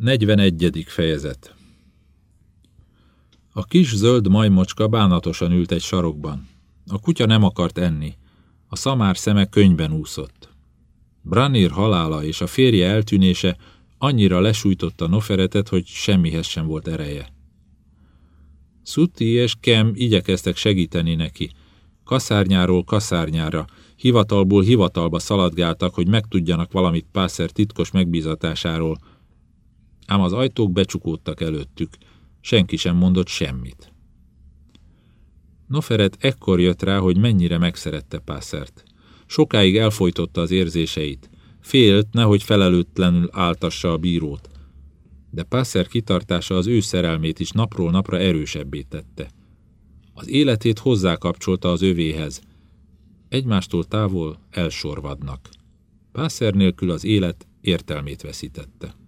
41. fejezet A kis zöld majmocska bánatosan ült egy sarokban. A kutya nem akart enni. A szamár szeme könyben úszott. Branir halála és a férje eltűnése annyira lesújtotta Noferetet, hogy semmihez sem volt ereje. Sutti és Kem igyekeztek segíteni neki. Kaszárnyáról kaszárnyára, hivatalból hivatalba szaladgáltak, hogy megtudjanak valamit Pászer titkos megbízatásáról, ám az ajtók becsukódtak előttük, senki sem mondott semmit. Noferet ekkor jött rá, hogy mennyire megszerette Pászert. Sokáig elfolytotta az érzéseit. Félt, nehogy felelőtlenül áltassa a bírót. De Pászer kitartása az ő szerelmét is napról napra erősebbé tette. Az életét hozzákapcsolta az övéhez. Egymástól távol elsorvadnak. Pászer nélkül az élet értelmét veszítette.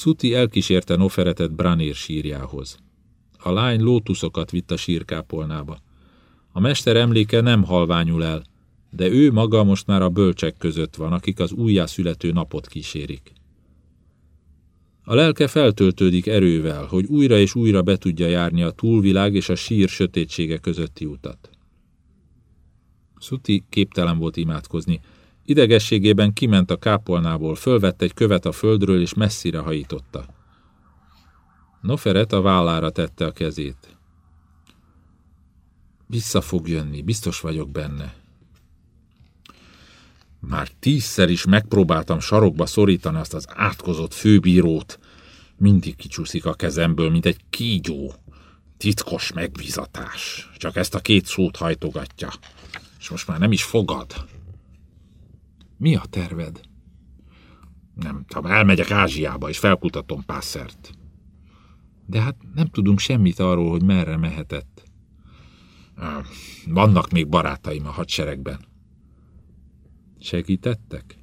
Szuti elkísérte Noferetet Branir sírjához. A lány lótuszokat vitt a sírkápolnába. A mester emléke nem halványul el, de ő maga most már a bölcsek között van, akik az újjászülető napot kísérik. A lelke feltöltődik erővel, hogy újra és újra be tudja járni a túlvilág és a sír sötétsége közötti utat. Szuti képtelen volt imádkozni, Idegességében kiment a kápolnából, fölvett egy követ a földről, és messzire hajította. Noferet a vállára tette a kezét. Vissza fog jönni, biztos vagyok benne. Már tízszer is megpróbáltam sarokba szorítani azt az átkozott főbírót. Mindig kicsúszik a kezemből, mint egy kígyó. Titkos megbízatás. Csak ezt a két szót hajtogatja. És most már nem is fogad. Mi a terved? Nem tudom, elmegyek Ázsiába, és felkutatom Pászert. De hát nem tudunk semmit arról, hogy merre mehetett. Vannak még barátaim a hadseregben. Segítettek?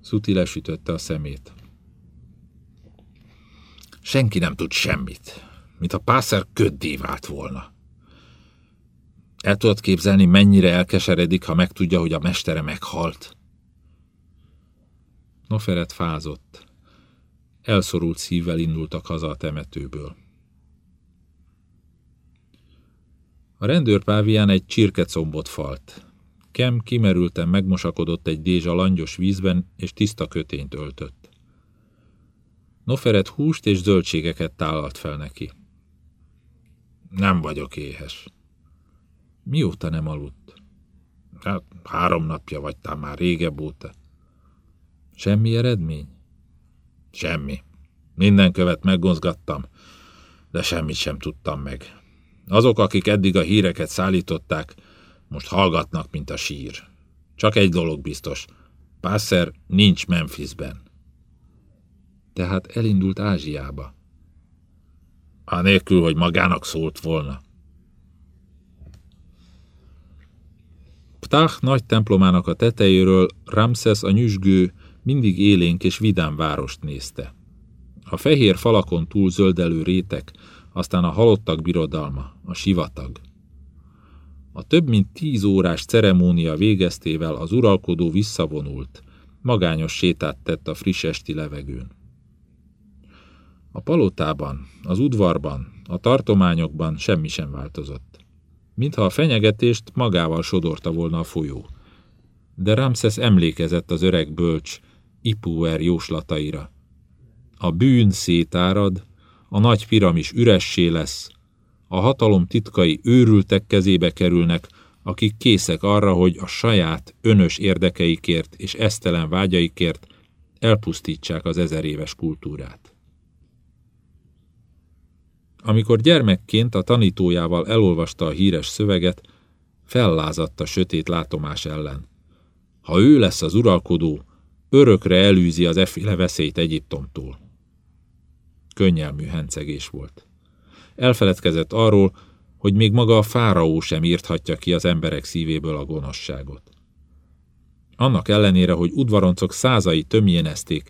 Szuti lesütötte a szemét. Senki nem tud semmit, mint a pászer köddé vált volna. El tudod képzelni, mennyire elkeseredik, ha megtudja, hogy a mestere meghalt? Noferet fázott. Elszorult szívvel indultak haza a temetőből. A rendőrpávián egy csirkecombot falt. Kem kimerülten megmosakodott egy dézsa langyos vízben, és tiszta kötényt öltött. Noferet húst és zöldségeket tálalt fel neki. Nem vagyok éhes. Mióta nem aludt? Hát három napja vagy tám már régebb óta. Semmi eredmény? Semmi. Minden követ meggozgattam, de semmit sem tudtam meg. Azok, akik eddig a híreket szállították, most hallgatnak, mint a sír. Csak egy dolog biztos. Pászer nincs Memphisben. Tehát elindult Ázsiába. Anélkül, hogy magának szólt volna. Ptah nagy templomának a tetejéről Ramszesz a nyüzsgő, mindig élénk és vidám várost nézte. A fehér falakon túl zöldelő rétek, aztán a halottak birodalma, a sivatag. A több mint tíz órás ceremónia végeztével az uralkodó visszavonult, magányos sétát tett a friss esti levegőn. A palotában, az udvarban, a tartományokban semmi sem változott mintha a fenyegetést magával sodorta volna a folyó. De Ramses emlékezett az öreg bölcs, Ipuer jóslataira. A bűn szétárad, a nagy piramis üressé lesz, a hatalom titkai őrültek kezébe kerülnek, akik készek arra, hogy a saját önös érdekeikért és esztelen vágyaikért elpusztítsák az ezer éves kultúrát. Amikor gyermekként a tanítójával elolvasta a híres szöveget, fellázadt a sötét látomás ellen. Ha ő lesz az uralkodó, örökre elűzi az efféle veszélyt Egyiptomtól. Könnyelmű hencegés volt. Elfeledkezett arról, hogy még maga a fáraó sem írthatja ki az emberek szívéből a gonoszságot. Annak ellenére, hogy udvaroncok százai tömjénezték,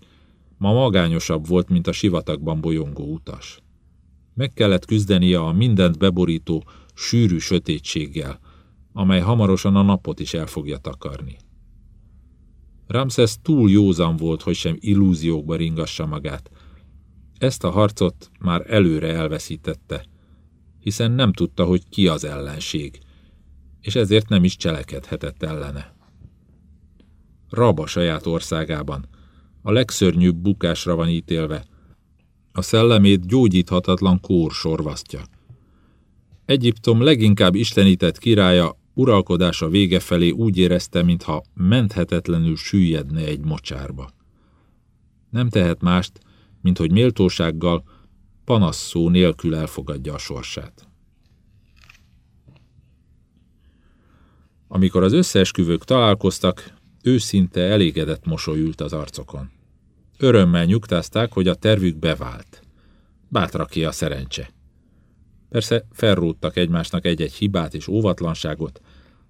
ma magányosabb volt, mint a sivatagban bolyongó utas. Meg kellett küzdenie a mindent beborító, sűrű sötétséggel, amely hamarosan a napot is el fogja takarni. Ramses túl józan volt, hogy sem illúziókba ringassa magát. Ezt a harcot már előre elveszítette, hiszen nem tudta, hogy ki az ellenség, és ezért nem is cselekedhetett ellene. Rab a saját országában, a legszörnyűbb bukásra van ítélve, a szellemét gyógyíthatatlan kór sorvasztja. Egyiptom leginkább istenített királya uralkodása vége felé úgy érezte, mintha menthetetlenül süllyedne egy mocsárba. Nem tehet mást, mint hogy méltósággal, panasszó nélkül elfogadja a sorsát. Amikor az összeesküvők találkoztak, őszinte elégedett mosoly ült az arcokon. Örömmel nyugtázták, hogy a tervük bevált. Bátra ki a szerencse. Persze felrúdtak egymásnak egy-egy hibát és óvatlanságot,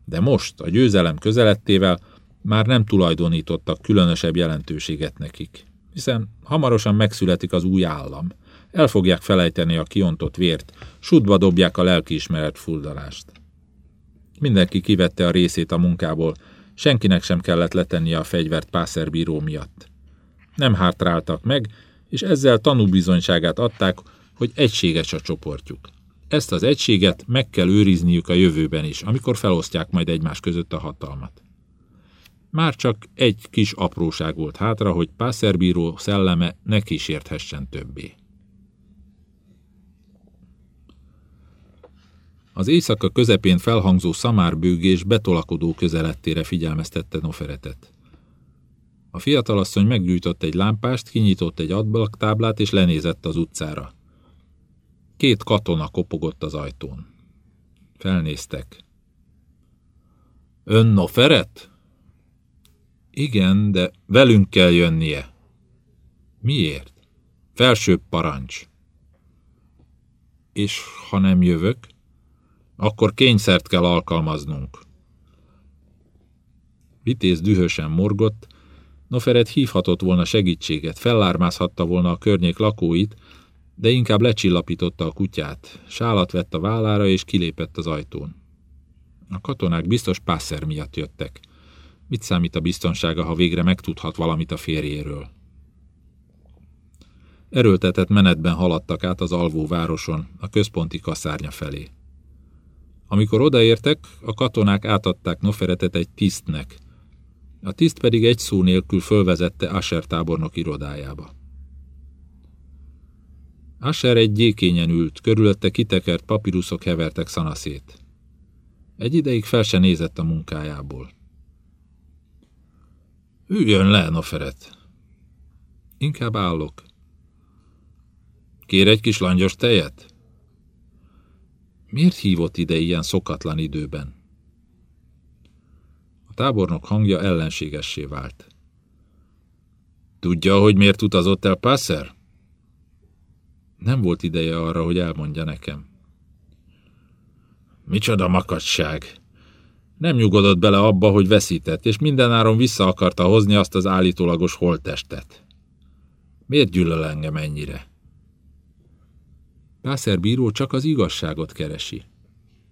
de most, a győzelem közelettével már nem tulajdonítottak különösebb jelentőséget nekik, hiszen hamarosan megszületik az új állam. El fogják felejteni a kiontott vért, sudba dobják a lelkiismeret fuldalást. Mindenki kivette a részét a munkából, senkinek sem kellett letennie a fegyvert pászerbíró miatt. Nem hátráltak meg, és ezzel tanúbizonyságát adták, hogy egységes a csoportjuk. Ezt az egységet meg kell őrizniük a jövőben is, amikor felosztják majd egymás között a hatalmat. Már csak egy kis apróság volt hátra, hogy pászerbíró szelleme ne kísérthessen többé. Az éjszaka közepén felhangzó szamárbőgés betolakodó közelettére figyelmeztette Noferetet. A fiatalasszony meggyújtott egy lámpást, kinyitott egy adblaktáblát és lenézett az utcára. Két katona kopogott az ajtón. Felnéztek. Ön Noferet? Igen, de velünk kell jönnie. Miért? Felsőbb parancs. És ha nem jövök? Akkor kényszert kell alkalmaznunk. Vitéz dühösen morgott, Noferet hívhatott volna segítséget, fellármázhatta volna a környék lakóit, de inkább lecsillapította a kutyát, sálat vett a vállára és kilépett az ajtón. A katonák biztos pászer miatt jöttek. Mit számít a biztonsága, ha végre megtudhat valamit a férjéről? Erőltetett menetben haladtak át az alvó városon, a központi kaszárnya felé. Amikor odaértek, a katonák átadták Noferetet egy tisztnek. A tiszt pedig egy szó nélkül fölvezette Asher tábornok irodájába. Asher egy gyékényen ült, körülötte kitekert papíruszok hevertek szanaszét. Egy ideig fel se nézett a munkájából. Üljön le, Noferet. Inkább állok. Kér egy kis langyos tejet? Miért hívott ide ilyen szokatlan időben? Tábornok hangja ellenségessé vált. Tudja, hogy miért utazott el Passer? Nem volt ideje arra, hogy elmondja nekem. Micsoda makacság! Nem nyugodott bele abba, hogy veszített, és mindenáron vissza akarta hozni azt az állítólagos holttestet. Miért gyűlöl engem ennyire? Pászer bíró csak az igazságot keresi.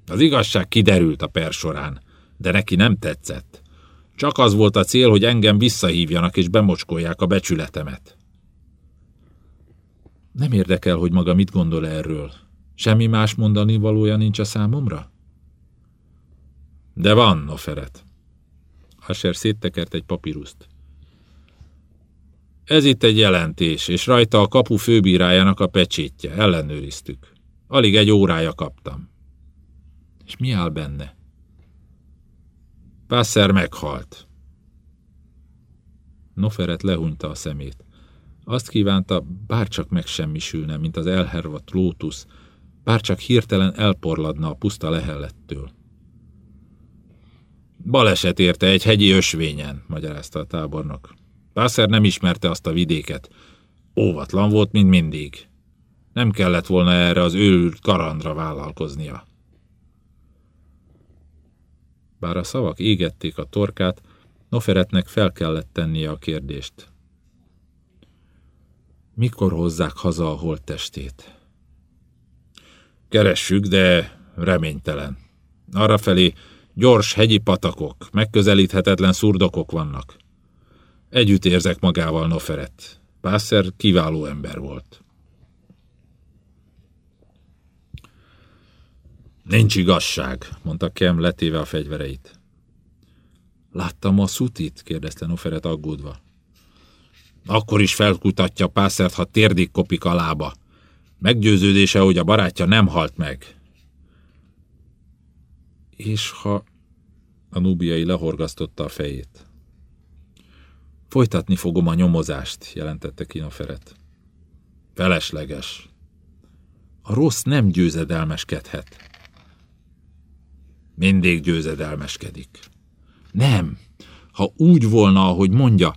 Az igazság kiderült a per során, de neki nem tetszett. Csak az volt a cél, hogy engem visszahívjanak és bemocskolják a becsületemet. Nem érdekel, hogy maga mit gondol erről. Semmi más mondani valója nincs a számomra? De van, Noferet. Asher széttekert egy papíruszt. Ez itt egy jelentés, és rajta a kapu főbírájának a pecsétje. Ellenőriztük. Alig egy órája kaptam. És mi áll benne? Pászer meghalt. Noferet lehúnyta a szemét. Azt kívánta, bárcsak megsemmisülne, mint az elhervadt lótusz, bárcsak hirtelen elporladna a puszta lehellettől. Baleset érte egy hegyi ösvényen, magyarázta a tábornok. Pászer nem ismerte azt a vidéket. Óvatlan volt, mint mindig. Nem kellett volna erre az őrült karandra vállalkoznia. Bár a szavak égették a torkát, Noferetnek fel kellett tennie a kérdést. Mikor hozzák haza a holttestét? Keressük, de reménytelen. Arrafelé gyors hegyi patakok, megközelíthetetlen szurdokok vannak. Együtt érzek magával, Noferet. Pászer kiváló ember volt. Nincs igazság, mondta Kem letéve a fegyvereit. Láttam a szutit? kérdezte Noferet aggódva. Akkor is felkutatja Pászert, ha térdig kopik a lába. Meggyőződése, hogy a barátja nem halt meg. És ha... A nubiai lehorgasztotta a fejét. Folytatni fogom a nyomozást, jelentette Kinoferet. Felesleges. A rossz nem győzedelmeskedhet. Mindig győzedelmeskedik. Nem. Ha úgy volna, ahogy mondja,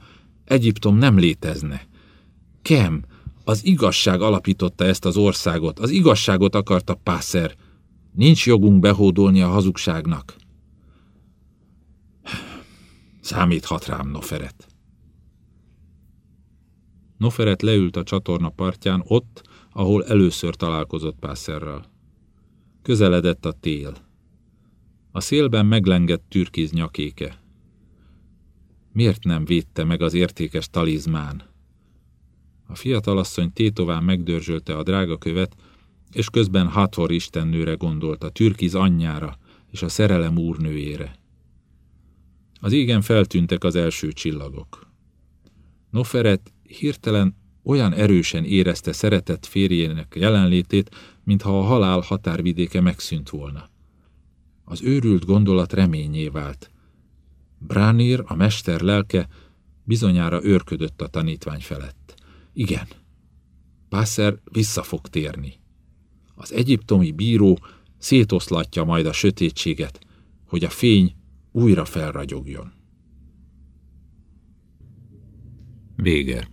Egyiptom nem létezne. Kem, az igazság alapította ezt az országot, az igazságot akarta Pászer. Nincs jogunk behódolni a hazugságnak. Számíthat rám, Noferet. Noferet leült a csatorna partján, ott, ahol először találkozott Pászerrel. Közeledett a tél. A szélben meglengett türkiz nyakéke. Miért nem védte meg az értékes talizmán? A fiatalasszony tétován megdörzsölte a drága követ, és közben Hathor istennőre gondolt, a türkiz anyjára és a szerelem úrnőjére. Az égen feltűntek az első csillagok. Noferet hirtelen olyan erősen érezte szeretett férjének jelenlétét, mintha a halál határvidéke megszűnt volna. Az őrült gondolat reményé vált. Bránir, a mester lelke, bizonyára őrködött a tanítvány felett. Igen, Pászer vissza fog térni. Az egyiptomi bíró szétoszlatja majd a sötétséget, hogy a fény újra felragyogjon. Vége.